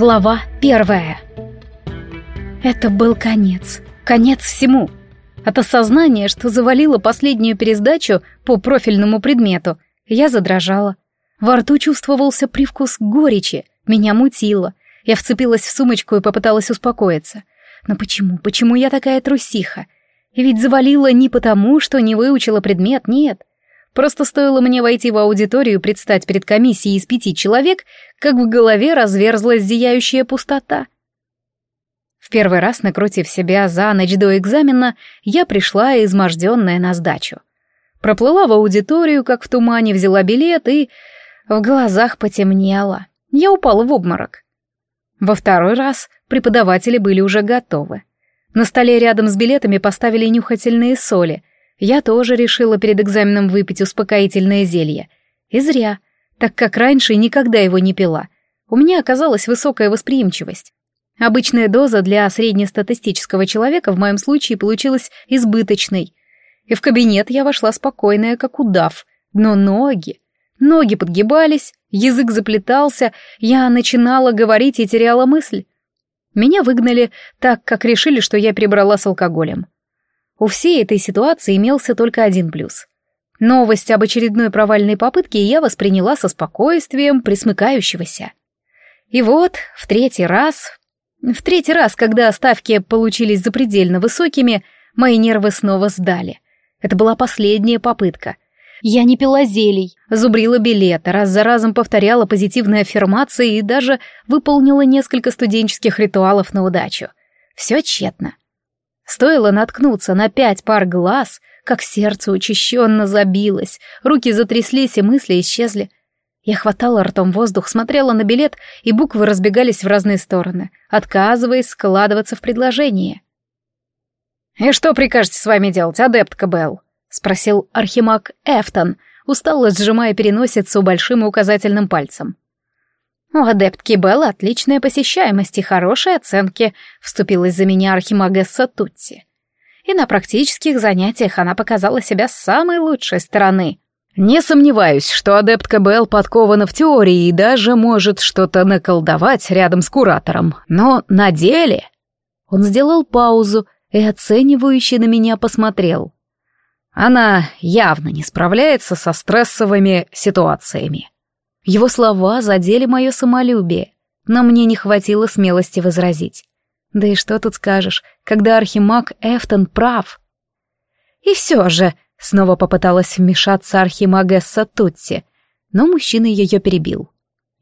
Глава первая. Это был конец. Конец всему. От осознания, что завалила последнюю пересдачу по профильному предмету, я задрожала. Во рту чувствовался привкус горечи, меня мутило. Я вцепилась в сумочку и попыталась успокоиться. Но почему, почему я такая трусиха? Ведь завалила не потому, что не выучила предмет, нет. Просто стоило мне войти в аудиторию и предстать перед комиссией из пяти человек, как в голове разверзлась зияющая пустота. В первый раз, накрутив себя за ночь до экзамена, я пришла изможденная на сдачу. Проплыла в аудиторию, как в тумане, взяла билет и... В глазах потемнело. Я упала в обморок. Во второй раз преподаватели были уже готовы. На столе рядом с билетами поставили нюхательные соли. Я тоже решила перед экзаменом выпить успокоительное зелье. И зря, так как раньше никогда его не пила. У меня оказалась высокая восприимчивость. Обычная доза для среднестатистического человека в моем случае получилась избыточной. И в кабинет я вошла спокойная, как удав. Но ноги... Ноги подгибались, язык заплетался, я начинала говорить и теряла мысль. Меня выгнали так, как решили, что я прибрала с алкоголем. У всей этой ситуации имелся только один плюс. Новость об очередной провальной попытке я восприняла со спокойствием присмыкающегося. И вот, в третий раз... В третий раз, когда ставки получились запредельно высокими, мои нервы снова сдали. Это была последняя попытка. Я не пила зелий, зубрила билеты, раз за разом повторяла позитивные аффирмации и даже выполнила несколько студенческих ритуалов на удачу. Все тщетно. Стоило наткнуться на пять пар глаз, как сердце учащенно забилось, руки затряслись и мысли исчезли. Я хватала ртом воздух, смотрела на билет, и буквы разбегались в разные стороны, отказываясь складываться в предложение. «И что прикажете с вами делать, адептка Белл?» — спросил архимаг Эфтон, устало сжимая переносицу большим и указательным пальцем. «У адептки Беллы отличная посещаемость и хорошие оценки», — вступилась за меня архимагесса Тутти. И на практических занятиях она показала себя с самой лучшей стороны. «Не сомневаюсь, что адептка Белл подкована в теории и даже может что-то наколдовать рядом с куратором, но на деле...» Он сделал паузу и оценивающе на меня посмотрел. Она явно не справляется со стрессовыми ситуациями. Его слова задели мое самолюбие, но мне не хватило смелости возразить. Да и что тут скажешь, когда архимаг Эфтон прав? И все же, снова попыталась вмешаться архимагесса Тутти, но мужчина ее перебил.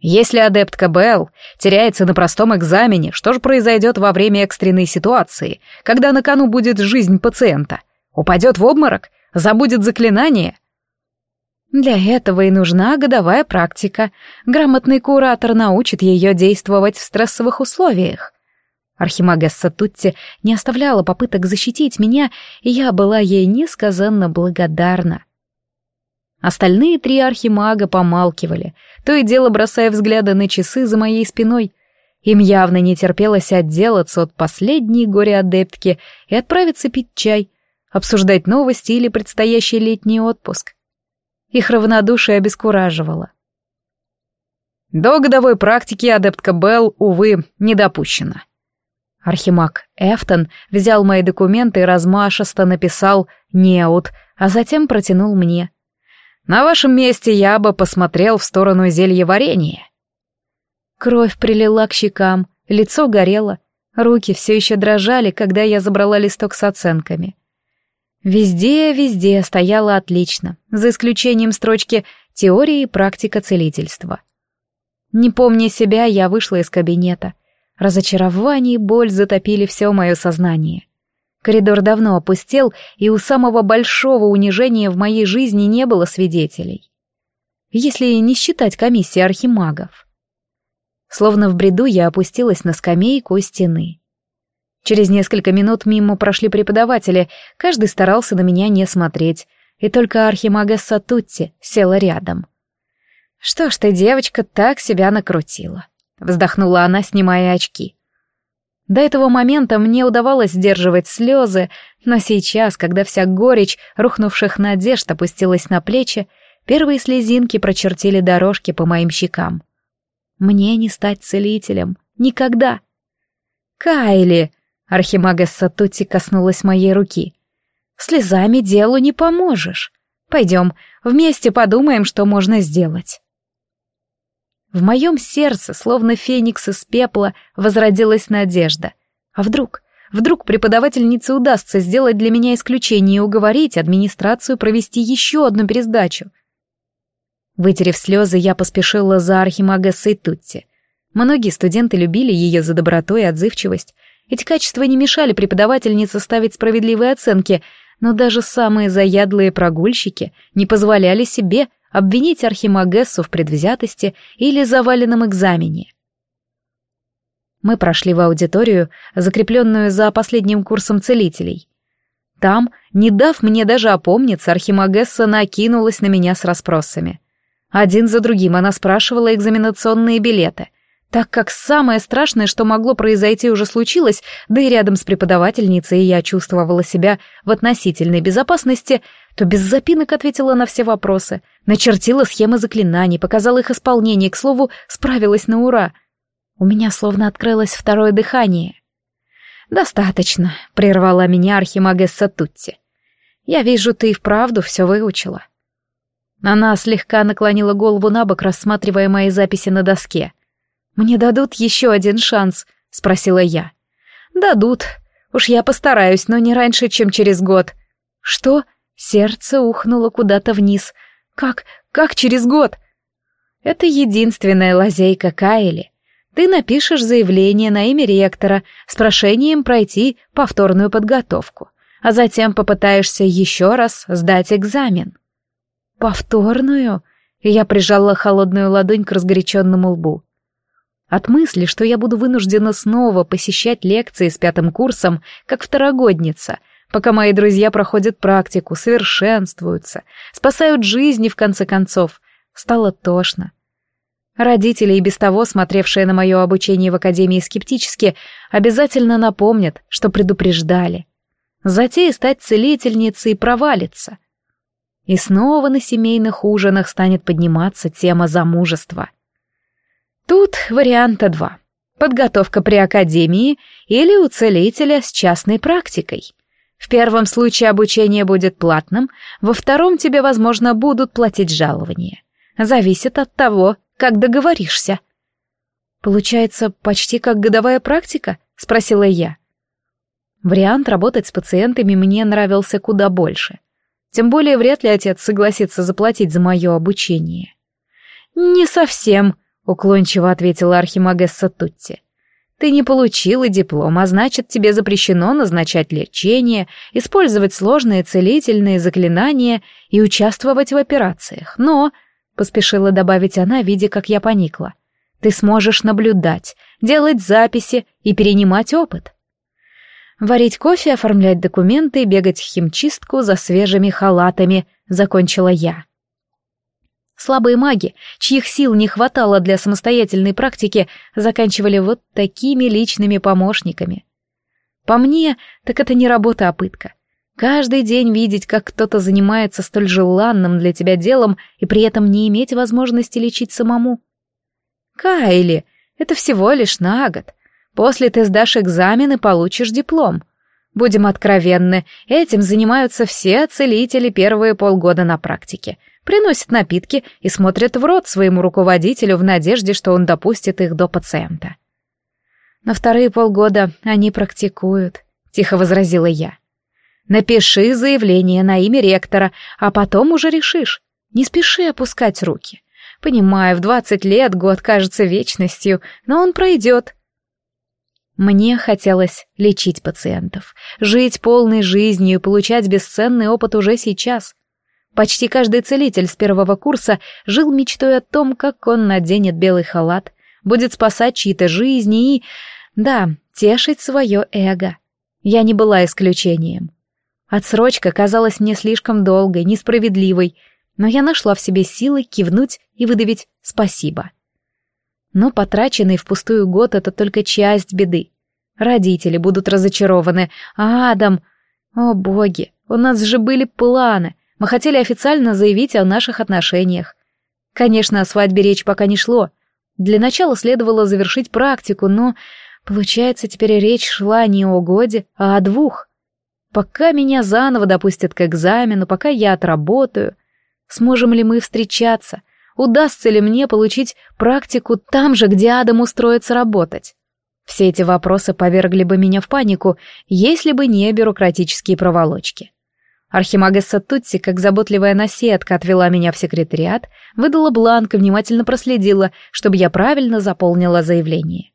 Если адептка Белл теряется на простом экзамене, что же произойдет во время экстренной ситуации, когда на кону будет жизнь пациента? Упадет в обморок? Забудет заклинание? Для этого и нужна годовая практика. Грамотный куратор научит ее действовать в стрессовых условиях. Архимагесса Тутти не оставляла попыток защитить меня, и я была ей несказанно благодарна. Остальные три архимага помалкивали, то и дело бросая взгляды на часы за моей спиной. Им явно не терпелось отделаться от последней горе-адептки и отправиться пить чай, обсуждать новости или предстоящий летний отпуск. Их равнодушие обескураживало. До годовой практики адептка Белл, увы, не допущена. Архимаг Эфтон взял мои документы и размашисто написал «Неут», а затем протянул мне. «На вашем месте я бы посмотрел в сторону зелья варенья». Кровь прилила к щекам, лицо горело, руки все еще дрожали, когда я забрала листок с оценками. Везде, везде стояло отлично, за исключением строчки «Теория и практика целительства». Не помня себя, я вышла из кабинета. Разочарование и боль затопили все мое сознание. Коридор давно опустел, и у самого большого унижения в моей жизни не было свидетелей. Если не считать комиссии архимагов. Словно в бреду я опустилась на скамейку у стены. Через несколько минут мимо прошли преподаватели, каждый старался на меня не смотреть, и только архимагесса Тутти села рядом. «Что ж ты, девочка, так себя накрутила?» — вздохнула она, снимая очки. До этого момента мне удавалось сдерживать слезы, но сейчас, когда вся горечь рухнувших надежд опустилась на плечи, первые слезинки прочертили дорожки по моим щекам. Мне не стать целителем, Никогда. «Кайли!» — Архимагесса Тутти коснулась моей руки. «Слезами делу не поможешь. Пойдем, вместе подумаем, что можно сделать». В моем сердце, словно феникс из пепла, возродилась надежда. А вдруг, вдруг преподавательнице удастся сделать для меня исключение и уговорить администрацию провести еще одну пересдачу? Вытерев слезы, я поспешила за архимагессой Тутти. Многие студенты любили ее за доброту и отзывчивость. Эти качества не мешали преподавательнице ставить справедливые оценки, но даже самые заядлые прогульщики не позволяли себе обвинить Архимагессу в предвзятости или заваленном экзамене. Мы прошли в аудиторию, закрепленную за последним курсом целителей. Там, не дав мне даже опомниться, Архимагесса накинулась на меня с расспросами. Один за другим она спрашивала экзаменационные билеты — так как самое страшное, что могло произойти, уже случилось, да и рядом с преподавательницей я чувствовала себя в относительной безопасности, то без запинок ответила на все вопросы, начертила схемы заклинаний, показала их исполнение, к слову, справилась на ура. У меня словно открылось второе дыхание. «Достаточно», — прервала меня архимагесса Тутти. «Я вижу, ты и вправду все выучила». Она слегка наклонила голову на бок, рассматривая мои записи на доске — «Мне дадут еще один шанс?» — спросила я. «Дадут. Уж я постараюсь, но не раньше, чем через год». «Что?» — сердце ухнуло куда-то вниз. «Как? Как через год?» «Это единственная лазейка Кайли. Ты напишешь заявление на имя ректора с прошением пройти повторную подготовку, а затем попытаешься еще раз сдать экзамен». «Повторную?» Я прижала холодную ладонь к разгоряченному лбу. От мысли, что я буду вынуждена снова посещать лекции с пятым курсом, как второгодница, пока мои друзья проходят практику, совершенствуются, спасают жизни в конце концов, стало тошно. Родители, и без того смотревшие на мое обучение в академии скептически, обязательно напомнят, что предупреждали. Затея стать целительницей провалится. И снова на семейных ужинах станет подниматься тема замужества — Тут варианта два. Подготовка при академии или у целителя с частной практикой. В первом случае обучение будет платным, во втором тебе, возможно, будут платить жалование. Зависит от того, как договоришься. Получается, почти как годовая практика? Спросила я. Вариант работать с пациентами мне нравился куда больше. Тем более вряд ли отец согласится заплатить за мое обучение. «Не совсем», уклончиво ответила Архимагесса Тутти. Ты не получила диплом, а значит, тебе запрещено назначать лечение, использовать сложные целительные заклинания и участвовать в операциях. Но, — поспешила добавить она, видя, как я поникла, — ты сможешь наблюдать, делать записи и перенимать опыт. Варить кофе, оформлять документы и бегать в химчистку за свежими халатами, — закончила я. Слабые маги, чьих сил не хватало для самостоятельной практики, заканчивали вот такими личными помощниками. По мне, так это не работа, а пытка. Каждый день видеть, как кто-то занимается столь желанным для тебя делом и при этом не иметь возможности лечить самому. Кайли, это всего лишь на год. После ты сдашь экзамен и получишь диплом. Будем откровенны, этим занимаются все целители первые полгода на практике — приносят напитки и смотрят в рот своему руководителю в надежде, что он допустит их до пациента. На вторые полгода они практикуют, тихо возразила я. Напиши заявление на имя ректора, а потом уже решишь. Не спеши опускать руки. Понимаю, в двадцать лет год кажется вечностью, но он пройдет. Мне хотелось лечить пациентов, жить полной жизнью и получать бесценный опыт уже сейчас. Почти каждый целитель с первого курса жил мечтой о том, как он наденет белый халат, будет спасать чьи-то жизни и, да, тешить свое эго. Я не была исключением. Отсрочка казалась мне слишком долгой, несправедливой, но я нашла в себе силы кивнуть и выдавить «спасибо». Но потраченный впустую год — это только часть беды. Родители будут разочарованы, а Адам... О, боги, у нас же были планы. Мы хотели официально заявить о наших отношениях. Конечно, о свадьбе речь пока не шло, Для начала следовало завершить практику, но, получается, теперь речь шла не о годе, а о двух. Пока меня заново допустят к экзамену, пока я отработаю, сможем ли мы встречаться, удастся ли мне получить практику там же, где Адам устроится работать. Все эти вопросы повергли бы меня в панику, если бы не бюрократические проволочки. Архимагесса Тутси, как заботливая наседка, отвела меня в секретариат, выдала бланк и внимательно проследила, чтобы я правильно заполнила заявление.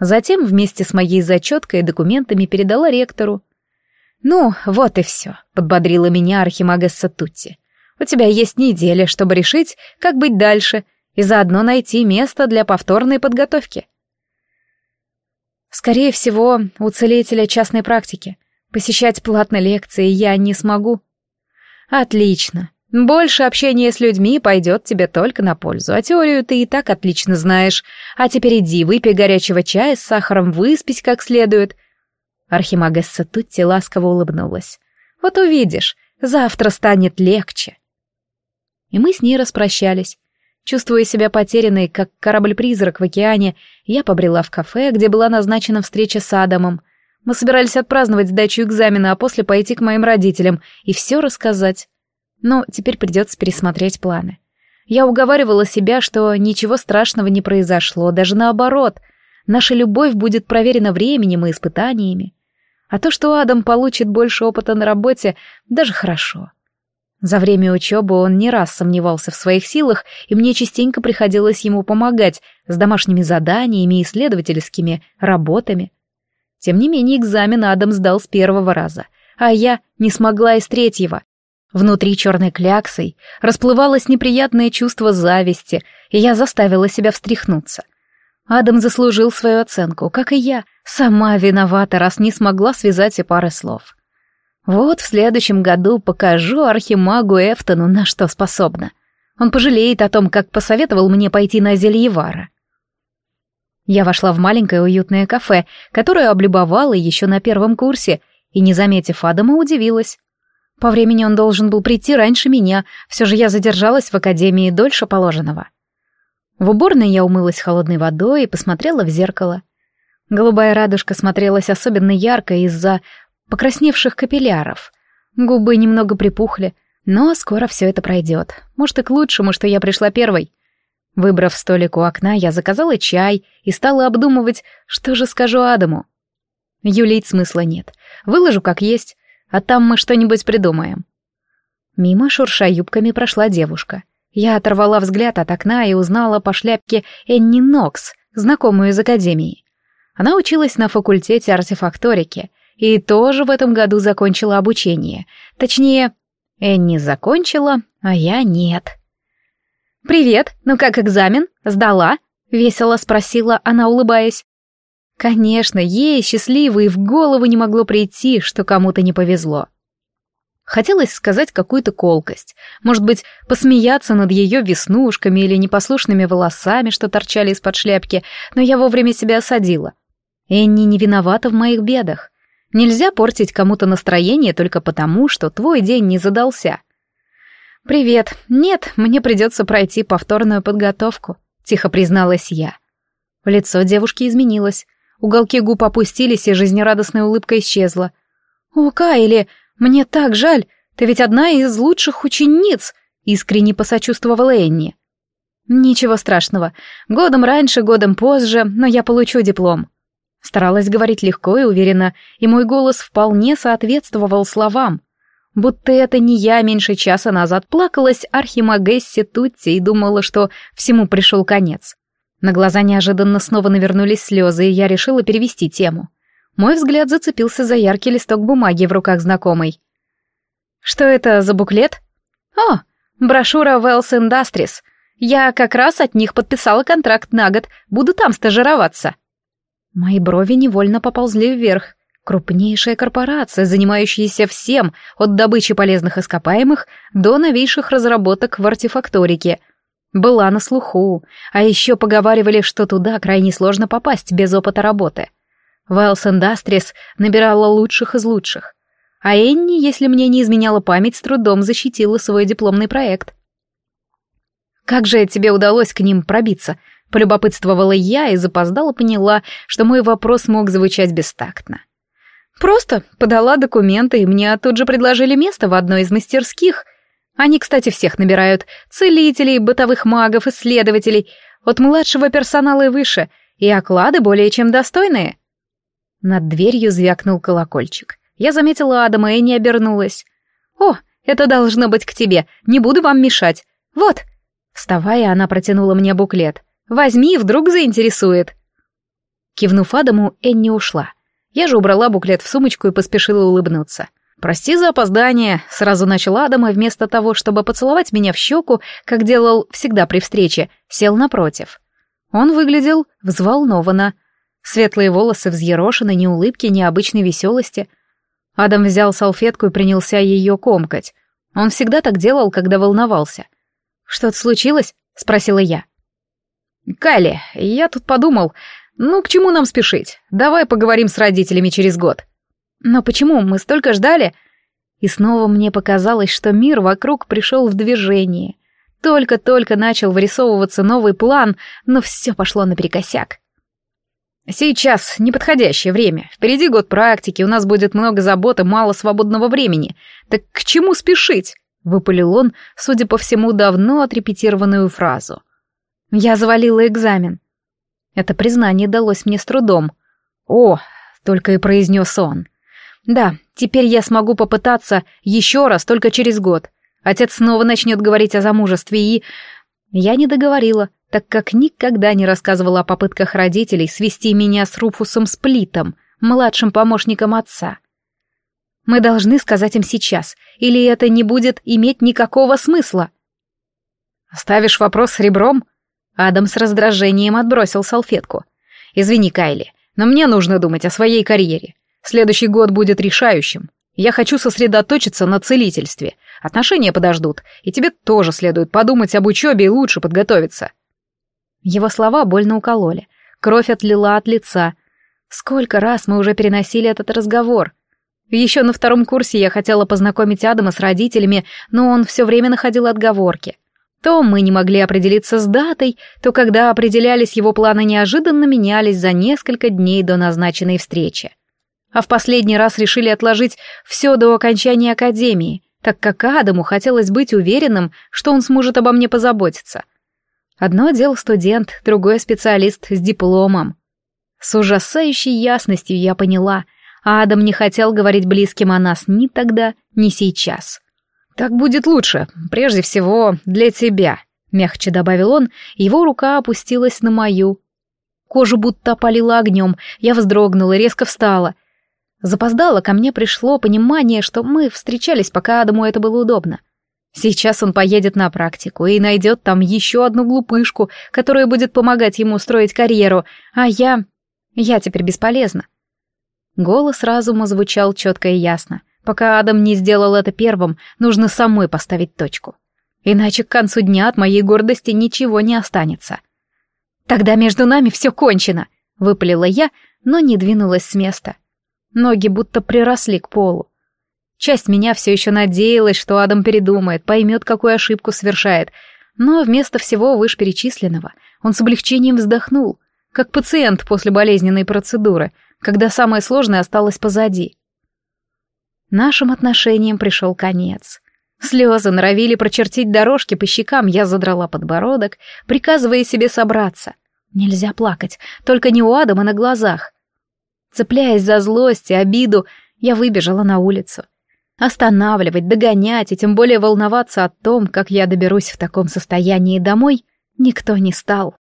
Затем вместе с моей зачеткой и документами передала ректору. «Ну, вот и все», — подбодрила меня Архимагесса Тутси. «У тебя есть неделя, чтобы решить, как быть дальше, и заодно найти место для повторной подготовки». Скорее всего, у целителя частной практики. Посещать платные лекции я не смогу. Отлично. Больше общения с людьми пойдет тебе только на пользу, а теорию ты и так отлично знаешь. А теперь иди, выпей горячего чая с сахаром, выспись как следует. Архимагесса Тутти ласково улыбнулась. Вот увидишь, завтра станет легче. И мы с ней распрощались. Чувствуя себя потерянной, как корабль-призрак в океане, я побрела в кафе, где была назначена встреча с Адамом. Мы собирались отпраздновать сдачу экзамена, а после пойти к моим родителям и все рассказать. Но теперь придется пересмотреть планы. Я уговаривала себя, что ничего страшного не произошло, даже наоборот. Наша любовь будет проверена временем и испытаниями. А то, что Адам получит больше опыта на работе, даже хорошо. За время учебы он не раз сомневался в своих силах, и мне частенько приходилось ему помогать с домашними заданиями и исследовательскими работами. Тем не менее, экзамен Адам сдал с первого раза, а я не смогла из третьего. Внутри черной кляксой расплывалось неприятное чувство зависти, и я заставила себя встряхнуться. Адам заслужил свою оценку, как и я, сама виновата, раз не смогла связать и пары слов. Вот в следующем году покажу архимагу Эфтону, на что способна. Он пожалеет о том, как посоветовал мне пойти на Зельевара. Я вошла в маленькое уютное кафе, которое облюбовала еще на первом курсе, и, не заметив Адама, удивилась. По времени он должен был прийти раньше меня, все же я задержалась в академии дольше положенного. В уборной я умылась холодной водой и посмотрела в зеркало. Голубая радужка смотрелась особенно ярко из-за покрасневших капилляров. Губы немного припухли, но скоро все это пройдет. Может, и к лучшему, что я пришла первой. Выбрав столик у окна, я заказала чай и стала обдумывать, что же скажу Адаму. Юлить смысла нет. Выложу как есть, а там мы что-нибудь придумаем. Мимо шурша юбками прошла девушка. Я оторвала взгляд от окна и узнала по шляпке Энни Нокс, знакомую из академии. Она училась на факультете артефакторики и тоже в этом году закончила обучение. Точнее, Энни закончила, а я нет. «Привет, ну как экзамен? Сдала?» — весело спросила она, улыбаясь. Конечно, ей, счастливой, в голову не могло прийти, что кому-то не повезло. Хотелось сказать какую-то колкость, может быть, посмеяться над ее веснушками или непослушными волосами, что торчали из-под шляпки, но я вовремя себя осадила. Энни не виновата в моих бедах. Нельзя портить кому-то настроение только потому, что твой день не задался. «Привет. Нет, мне придется пройти повторную подготовку», — тихо призналась я. Лицо девушки изменилось. Уголки губ опустились, и жизнерадостная улыбка исчезла. «О, Кайли, мне так жаль. Ты ведь одна из лучших учениц», — искренне посочувствовала Энни. «Ничего страшного. Годом раньше, годом позже, но я получу диплом». Старалась говорить легко и уверенно, и мой голос вполне соответствовал словам. Будто это не я меньше часа назад плакалась Архимагессе Тутти и думала, что всему пришел конец. На глаза неожиданно снова навернулись слезы, и я решила перевести тему. Мой взгляд зацепился за яркий листок бумаги в руках знакомой. «Что это за буклет?» «О, брошюра Wells Industries. Я как раз от них подписала контракт на год, буду там стажироваться». Мои брови невольно поползли вверх. Крупнейшая корпорация, занимающаяся всем, от добычи полезных ископаемых до новейших разработок в артефакторике. Была на слуху, а еще поговаривали, что туда крайне сложно попасть без опыта работы. Вайлс Industries набирала лучших из лучших. А Энни, если мне не изменяла память, с трудом защитила свой дипломный проект. «Как же тебе удалось к ним пробиться?» — полюбопытствовала я и запоздала поняла, что мой вопрос мог звучать бестактно. «Просто подала документы, и мне тут же предложили место в одной из мастерских. Они, кстати, всех набирают — целителей, бытовых магов, исследователей, от младшего персонала и выше, и оклады более чем достойные». Над дверью звякнул колокольчик. Я заметила Адама и не обернулась. «О, это должно быть к тебе, не буду вам мешать. Вот!» Вставая, она протянула мне буклет. «Возьми, вдруг заинтересует». Кивнув Адаму, Энни ушла. Я же убрала буклет в сумочку и поспешила улыбнуться. «Прости за опоздание», — сразу начал Адам, и вместо того, чтобы поцеловать меня в щеку, как делал всегда при встрече, сел напротив. Он выглядел взволнованно. Светлые волосы взъерошены, ни улыбки, ни обычной веселости. Адам взял салфетку и принялся ее комкать. Он всегда так делал, когда волновался. «Что-то случилось?» — спросила я. «Кайли, я тут подумал, ну к чему нам спешить? Давай поговорим с родителями через год». «Но почему? Мы столько ждали...» И снова мне показалось, что мир вокруг пришел в движение. Только-только начал вырисовываться новый план, но все пошло наперекосяк. «Сейчас неподходящее время. Впереди год практики, у нас будет много забот и мало свободного времени. Так к чему спешить?» — выпалил он, судя по всему, давно отрепетированную фразу. «Я завалила экзамен». Это признание далось мне с трудом. «О!» — только и произнес он. «Да, теперь я смогу попытаться еще раз, только через год. Отец снова начнет говорить о замужестве и...» Я не договорила так как никогда не рассказывала о попытках родителей свести меня с Руфусом Сплитом, младшим помощником отца. Мы должны сказать им сейчас, или это не будет иметь никакого смысла. «Ставишь вопрос ребром?» Адам с раздражением отбросил салфетку. «Извини, Кайли, но мне нужно думать о своей карьере. Следующий год будет решающим. Я хочу сосредоточиться на целительстве. Отношения подождут, и тебе тоже следует подумать об учебе и лучше подготовиться. Его слова больно укололи. Кровь отлила от лица. Сколько раз мы уже переносили этот разговор. Еще на втором курсе я хотела познакомить Адама с родителями, но он все время находил отговорки. То мы не могли определиться с датой, то когда определялись его планы неожиданно менялись за несколько дней до назначенной встречи. А в последний раз решили отложить все до окончания академии, так как Адаму хотелось быть уверенным, что он сможет обо мне позаботиться — Одно дело студент, другой специалист с дипломом. С ужасающей ясностью я поняла, Адам не хотел говорить близким о нас ни тогда, ни сейчас. «Так будет лучше, прежде всего для тебя», — мягче добавил он, его рука опустилась на мою. Кожу будто опалила огнем, я вздрогнула, резко встала. Запоздало ко мне пришло понимание, что мы встречались, пока Адаму это было удобно. Сейчас он поедет на практику и найдет там еще одну глупышку, которая будет помогать ему строить карьеру, а я... я теперь бесполезна. Голос разума звучал четко и ясно. Пока Адам не сделал это первым, нужно самой поставить точку. Иначе к концу дня от моей гордости ничего не останется. «Тогда между нами все кончено», — выпалила я, но не двинулась с места. Ноги будто приросли к полу. Часть меня все еще надеялась, что Адам передумает, поймет, какую ошибку совершает. Но вместо всего вышеперечисленного он с облегчением вздохнул, как пациент после болезненной процедуры, когда самое сложное осталось позади. Нашим отношениям пришел конец. Слезы норовили прочертить дорожки по щекам, я задрала подбородок, приказывая себе собраться. Нельзя плакать, только не у Адама на глазах. Цепляясь за злость и обиду, я выбежала на улицу. Останавливать, догонять и тем более волноваться о том, как я доберусь в таком состоянии домой, никто не стал.